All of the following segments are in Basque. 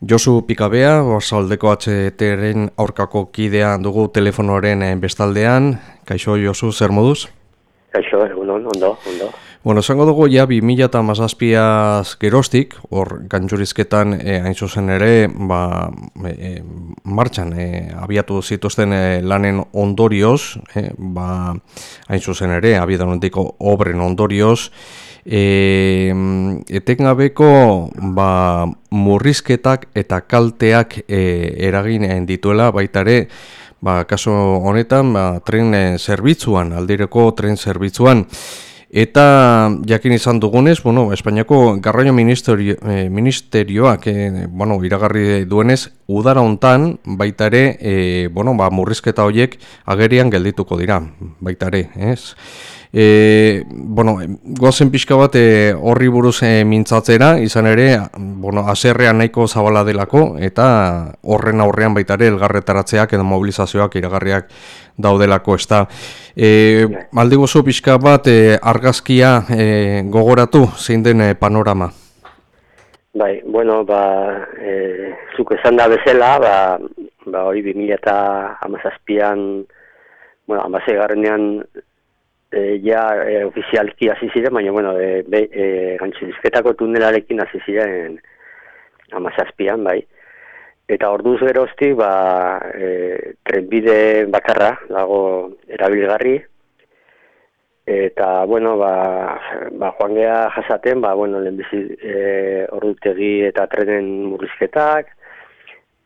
Josu Pikabea, Osaldeko HTren aurkako kidea dugu telefonoaren eh, bestaldean. Kaixo Josu, zer moduz? Kaixo, ondo, ondo, ondo. Bueno, esango dugu ja 2000 eta mazazpiaz gerostik, hor gantzurizketan e, hain zuzen ere, ba, e, martxan e, abiatu zituzten lanen ondorioz, e, ba, hain zuzen ere, abiatu obren ondorioz, e, etengabeko ba, murrizketak eta kalteak e, eragin dituela baita ere ba, kaso honetan ba, tren e, zerbitzuan, aldireko tren zerbitzuan. Eta jakin izan dugunez, bueno, Espainiako Garraio Ministerio, eh, Ministerioak eh, bueno, iragarri duenez, udara hontan baita ere, eh, bueno, ba, murrizketa horiek agerian geldituko dira, baita ere, ez? E, bueno, gozen pixka bat e, horri buruz e, mintzatzera, izan ere, bueno, aserrean nahiko zabala delako, eta horren aurrean baita ere elgarretaratzeak edo mobilizazioak iragarriak daudelako, ez da. E, maldi gozo pixka bat e, argazkia e, gogoratu, zein den e, panorama? Bai, bueno, ba, e, zuk esan da bezala, ba, ba hori 2000 eta amazazpian, bueno, amazai garrenean, e, ja e, ofizialki hasi ziren, baina bueno, e, be, e, tunelarekin hasi ziren amazazpian, bai. Eta orduz gerozti, ba, e, trenbide bakarra, lago erabilgarri, eta, bueno, ba, ba joan geha jasaten, ba, bueno, lehenbizi e, ordutegi eta trenen murrizketak,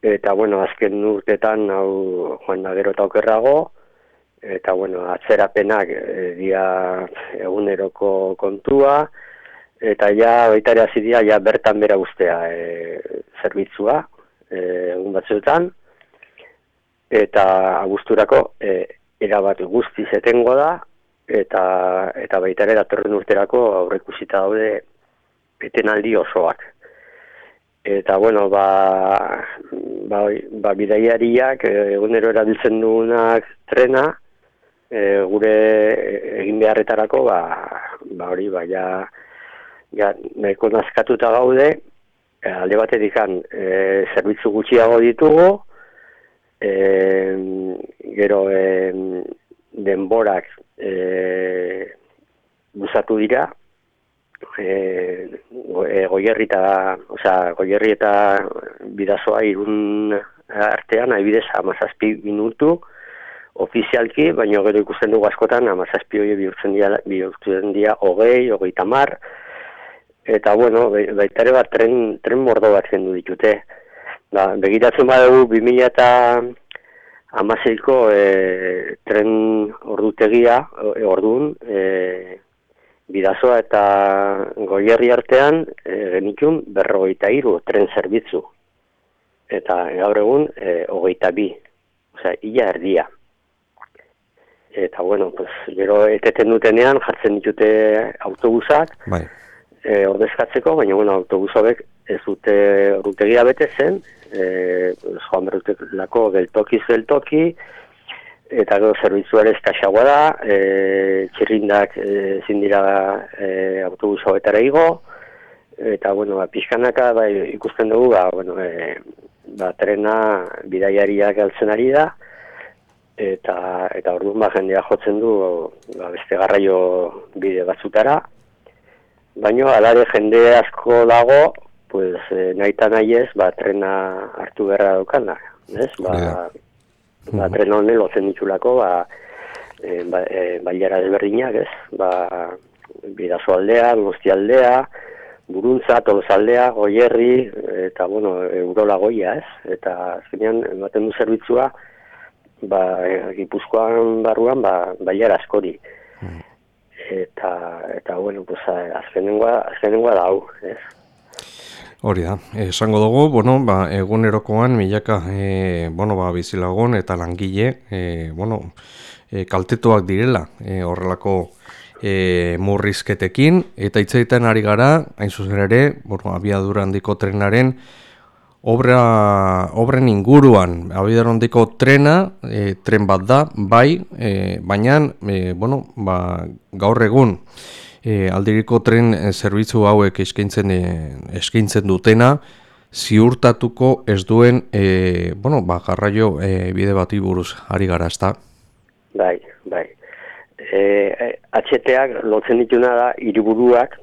eta, bueno, azken urtetan, hau, joan da gero eta okerrago, eta bueno, atzerapenak e, dia eguneroko kontua, eta ja, baita ere azidia, ja bertan bera ustea e, zerbitzua, e, egun batzuetan, eta agusturako e, erabat guztiz etengo da, eta, eta baita ere datorren urterako aurrekusita daude etenaldi osoak. Eta bueno, ba, ba, ba bidaiariak egunero erabiltzen dugunak trena, e, gure egin beharretarako ba, ba hori ba ja, ja nahiko nazkatuta gaude. E, alde batetik e, zerbitzu gutxiago ditugu. E, gero e, denborak e, guzatu dira. E, e, goierri eta oza, goierri eta bidazoa irun artean adibidez amazazpi minutu ofizialki, baina gero ikusten dugu askotan, amazazpi hori bihurtzen dira, bihurtzen dira hogei, hogei tamar, eta bueno, baita ere bat tren, tren mordo bat zendu ditute. Ba, begiratzen badugu 2000 eta amazeiko e, tren ordutegia, e, ordun, e, bidazoa eta goierri artean e, genitun berrogeita iru tren zerbitzu. Eta gaur egun, e, hogeita bi. Osea, ia erdia eta bueno, pues, gero eteten dutenean jartzen ditute autobusak, bai. e, ordezkatzeko, baina bueno, autobusobek ez dute rutegia bete zen, e, joan berrutelako geltoki zeltoki, eta gero zerbitzu ere eskaxagoa da, e, txirrindak e, zindira e, autobuso betara igo, eta bueno, ba, pixkanaka ba, ikusten dugu, ba, bueno, e, ba, trena bidaiariak galtzen ari da, eta eta orduan ba jendea jotzen du ba, beste garraio bide batzutara. Baino alare jende asko dago pues eh, naita naiez ba trena hartu berra daukana ez? Ba yeah. ba tren honen lotzen ditulako ba e, ba, e, bailara desberdinak ez? Ba bidazo aldea guzti aldea buruntza tolosaldea goierri eta bueno eurola goia ez? Eta azkenean ematen du zerbitzua ba, Gipuzkoan barruan ba, baiar askori. Mm. Eta, eta, bueno, pues, azkenengoa, azkenengoa da hau, ez? Hori da, esango dugu, bueno, ba, egunerokoan milaka e, bueno, ba, bizilagon eta langile e, bueno, e, kaltetuak direla e, horrelako e, murrizketekin, eta itzaiten ari gara, hain zuzen ere, bueno, abiadura handiko trenaren, obra, obren inguruan, abidar ondiko trena, e, tren bat da, bai, e, baina, e, bueno, ba, gaur egun, e, aldiriko tren zerbitzu hauek eskaintzen, eskaintzen dutena, ziurtatuko ez duen e, bueno, ba, garraio e, bide bati buruz ari gara, ezta? Bai, bai. E, atxeteak lotzen dituna da hiriburuak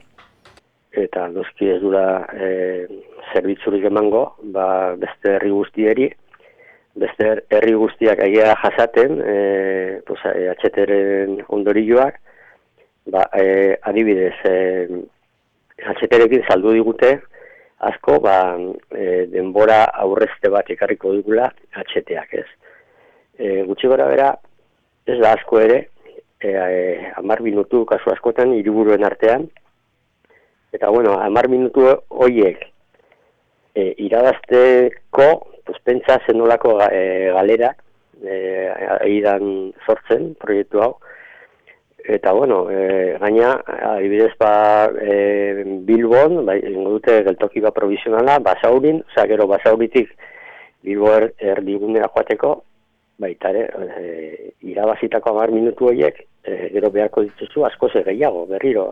eta noski ez dura e, zerbitzurik emango, ba, beste herri guztieri, beste herri guztiak aia jasaten, e, pues, e, atxeteren ondorioak, ba, e, adibidez, e, atxeterekin saldu digute, asko, ba, e, denbora aurrezte bat ekarriko digula atxeteak, ez. E, gutxi gora bera, ez da asko ere, e, e, amar minutu kasu askotan, iriburuen artean, Eta bueno, amar minutu horiek e, irabazteko, pues, pentsa zenolako e, galera e, aidan sortzen proiektu hau. Eta bueno, e, gaina, adibidez ba e, Bilbon, bai, dute geltoki bat provisionala, basaurin, oza, gero basauritik Bilbo er, erdigunera joateko, baita ere, e, irabazitako amar minutu horiek, e, gero beharko dituzu asko gehiago, berriro.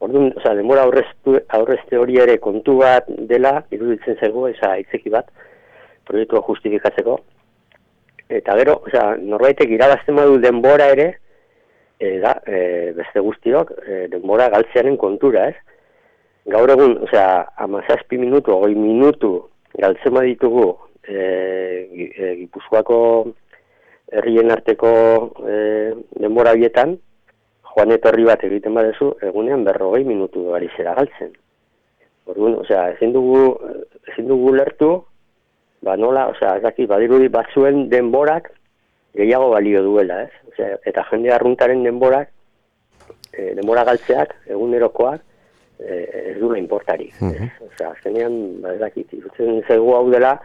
Orduan, oza, demora aurreztu, aurrezte hori ere kontu bat dela, iruditzen zego, eza itzeki bat, proiektua justifikatzeko. Eta gero, oza, norbaitek irabazten badu denbora ere, e, da, e, beste guztiok, e, denbora galtzearen kontura, ez? Gaur egun, oza, amazazpi minutu, goi minutu, galtzen ditugu e, e, Gipuzkoako herrien arteko e, denbora bietan, joan etorri bat egiten badezu, egunean berrogei minutu ari zera galtzen. Orduan, osea, ezin dugu, ezin dugu lertu, ba nola, osea, ezaki, badirudi batzuen denborak gehiago balio duela, ez? Osea, eta jende arruntaren denborak, e, denbora galtzeak, egunerokoak, e, ez duela importari. Uh -huh. Osea, azkenean, ba, ezaki, zegu hau dela,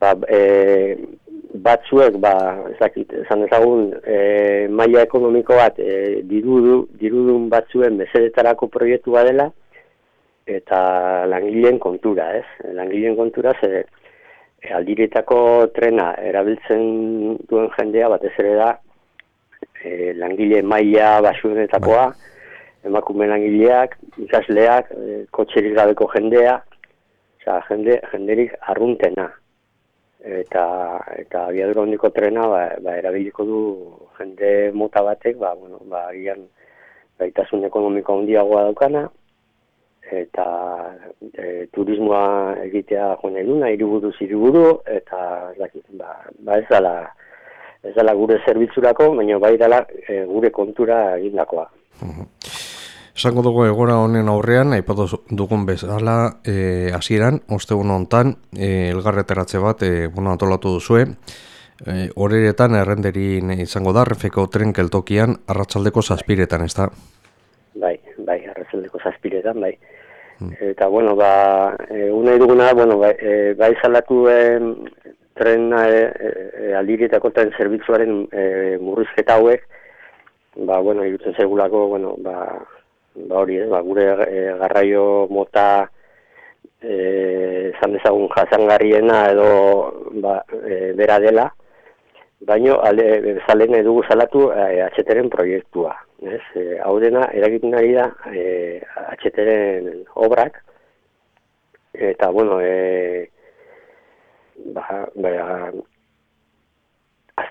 ba, e, batzuek ba ezakit esan ezagun e, maila ekonomiko bat e, dirudu, dirudun batzuen mesedetarako proiektua dela eta langileen kontura, ez? Langileen kontura ze e, aldiretako trena erabiltzen duen jendea batez ere da e, langile maila basunetakoa emakume langileak, ikasleak, e, kotxerik gabeko jendea, osea, jende, jenderik arruntena eta eta abiadura hondiko trena ba, ba, erabiliko du jende mota batek ba bueno ba agian gaitasun ekonomiko handiagoa daukana. Eta e, turismoa egitea joan eduna hiriburu hiriburu eta dakit ba, ba ez dela ez dela gure zerbitzurako baina bai dela e, gure kontura egindakoa Esango dugu egora honen aurrean, aipatu dugun bezala, e, hasieran, ostegun hontan, e, elgarreteratze bat, e, bueno, antolatu duzue, e, horeretan errenderin izango da, refeko tren keltokian, arratsaldeko zazpiretan, ez da? Bai, bai, arratsaldeko zazpiretan, bai. Hmm. Eta, bueno, ba, e, unai duguna, bueno, bai, e, bai zalatu e, tren e, e, aldirietako tren zerbitzuaren e, murrizketa hauek, ba, bueno, irutzen segulako, bueno, ba, ba hori, eh, ba, gure e, garraio mota eh izan dezagun jasangarriena edo ba, e, bera dela, baino ale bezalen dugu salatu e, atxeteren proiektua. Ez? E, hau dena eragiten ari da e, atxeteren obrak, eta bueno, e, ba, ba,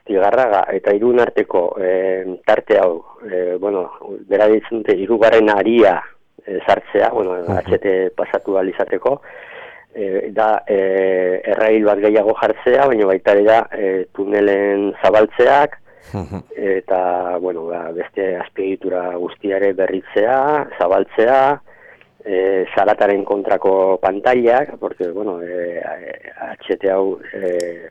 Astigarraga eta irun arteko e, tarte hau, e, bueno, bera ditzunte, irugarren aria e, sartzea, bueno, uh -huh. pasatu alizateko, e, da e, errail bat gehiago jartzea, baina baita da e, tunelen zabaltzeak, eta, bueno, ba, beste azpiegitura guztiare berritzea, zabaltzea, e, zarataren kontrako pantailak, porque, bueno, e, hau... E,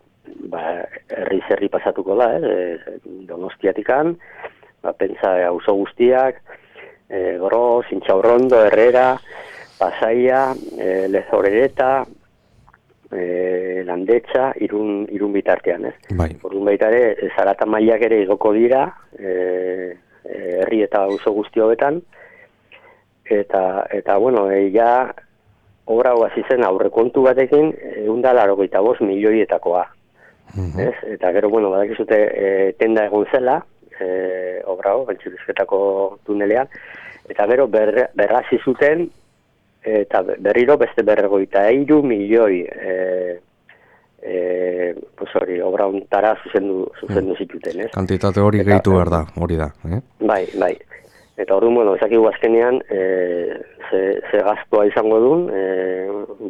ba, herri zerri pasatuko da, eh, donostiatikan, ba, pentsa auzo guztiak, e, gro, zintxaurrondo, herrera, pasaia, e, lezorereta, e, landetxa, irun, irun bitartean, ez? Bai. Orduan baita ere, zarata mailak ere igoko dira, e, herri eta auzo guztioetan, eta, eta bueno, e, ja, obra hasi zen aurrekontu batekin, egun da laro bost milioietakoa. -hmm. ez? Eta gero, bueno, badakizute e, tenda egon zela, e, obra ho, tunelean, eta gero ber, berrazi zuten eta berriro beste berregoita eiru milioi e, e, pues hori, obra ontara zuzendu, zuzendu mm. zituten, ez? Kantitate hori gehitu behar da, hori da, eh? Bai, bai. Eta hori, bueno, ezakik guazkenean, e, ze, ze gaztua izango duen, e,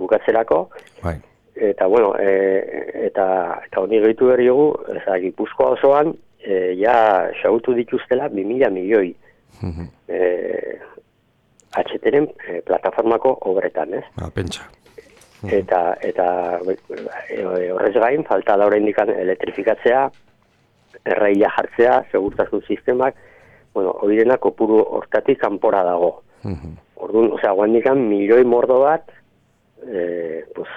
bukatzerako. Bai. Eta, bueno, e, eta, eta hori gehitu berri dugu, ezak ipuzkoa osoan, e, ja, xautu dituztela, 2000 milioi. Mm -hmm. e, HTren e, plataformako obretan, ez? Ah, pentsa eta eta e, horrez gain falta da oraindik elektrifikatzea erraia jartzea segurtasun sistemak bueno hoirena kopuru hortatik kanpora dago mhm. Orduan, osea, guandikan milioi mordo bat eh pues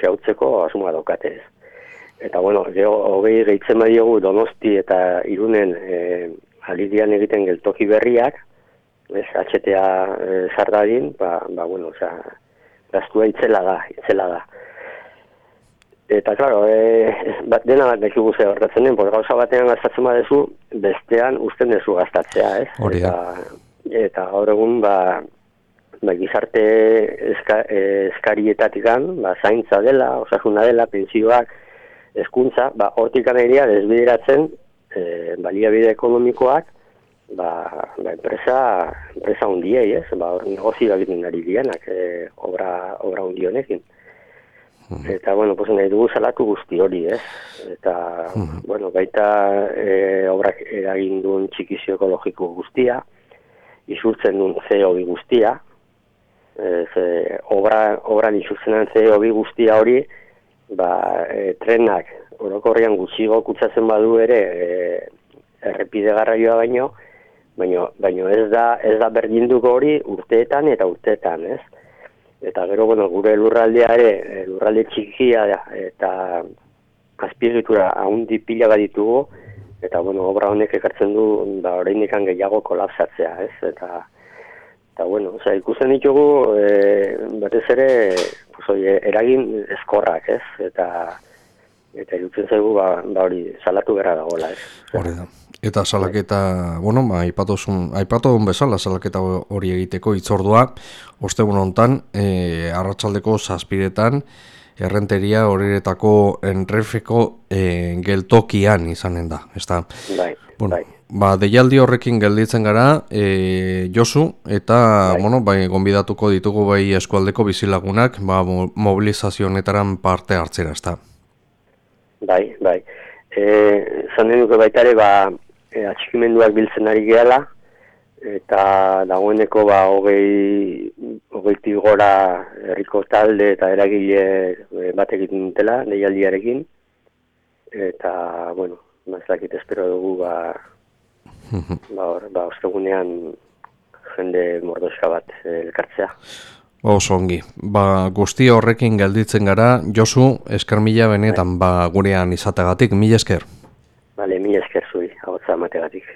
xautzeko asuma daukate Eta bueno, gero hogei gehitzen badiogu Donosti eta Irunen eh alidian egiten geltoki berriak, ez HTA eh, sardadin, ba ba bueno, osea, gastua itzela da, itzela da. Eta, klaro, e, bat, dena bat nekigu guze horretzen den, gauza batean gastatzen badezu, bestean usten dezu gastatzea, ez? Hori da. Eta, eta gaur egun, ba, ba gizarte eska, eskarietatik ba, zaintza dela, osasuna dela, pensioak, eskuntza, ba, hortik aneria desbideratzen, e, baliabide ekonomikoak, ba, ba enpresa enpresa hundiei, ez? Ba, negozio egiten ari dienak, e, obra obra hundi honekin. Eta bueno, pues nahi dugu salatu guzti hori, ez? Eta bueno, baita e, obrak eragin duen txikizio ekologiko guztia, isurtzen duen CO2 guztia, ze, obra, obran isurtzen duen CO2 guztia hori, ba, e, trenak orokorrian gutxigo kutsatzen badu ere e, errepide garraioa baino, baina baino ez da ez da berdinduko hori urteetan eta urteetan, ez? Eta gero bueno, gure lurraldea ere, eh, lurralde txikia da eta azpiegitura handi pila bat eta bueno, obra honek ekartzen du ba oraindik gehiago kolapsatzea, ez? Eta eta bueno, osea, ikusten ditugu eh batez ere, pues eragin eskorrak, ez? Eta eta irutzen zaigu ba, ba hori salatu gara dagoela, ez? Hori da. Eta salaketa, bueno, ba, aipatuzun, aipatun bezala salaketa hori egiteko itzordua, ostegun hontan, e, arratsaldeko zazpiretan, errenteria horietako enrefeko e, geltokian izanen da, ez? Bai, bueno, bai. Ba, deialdi horrekin gelditzen gara, e, Josu, eta, bai. bueno, bai, gonbidatuko ditugu bai eskualdeko bizilagunak, ba, mobilizazio honetaran parte hartzera, ez? Bai, bai. E, Zanen duke baitare, ba, e, atxikimenduak biltzen ari gehala, eta dagoeneko ba, hogei, hogei gora herriko talde eta eragile e, bat egiten dutela, deialdiarekin, eta, bueno, mazakit espero dugu, ba, ba, ba, ostegunean jende mordoska bat e, elkartzea. Oso ongi. Ba, guzti horrekin gelditzen gara, Josu, eskarmila benetan ba, gurean izategatik, mila esker. Bale, mila esker zui, hau mategatik.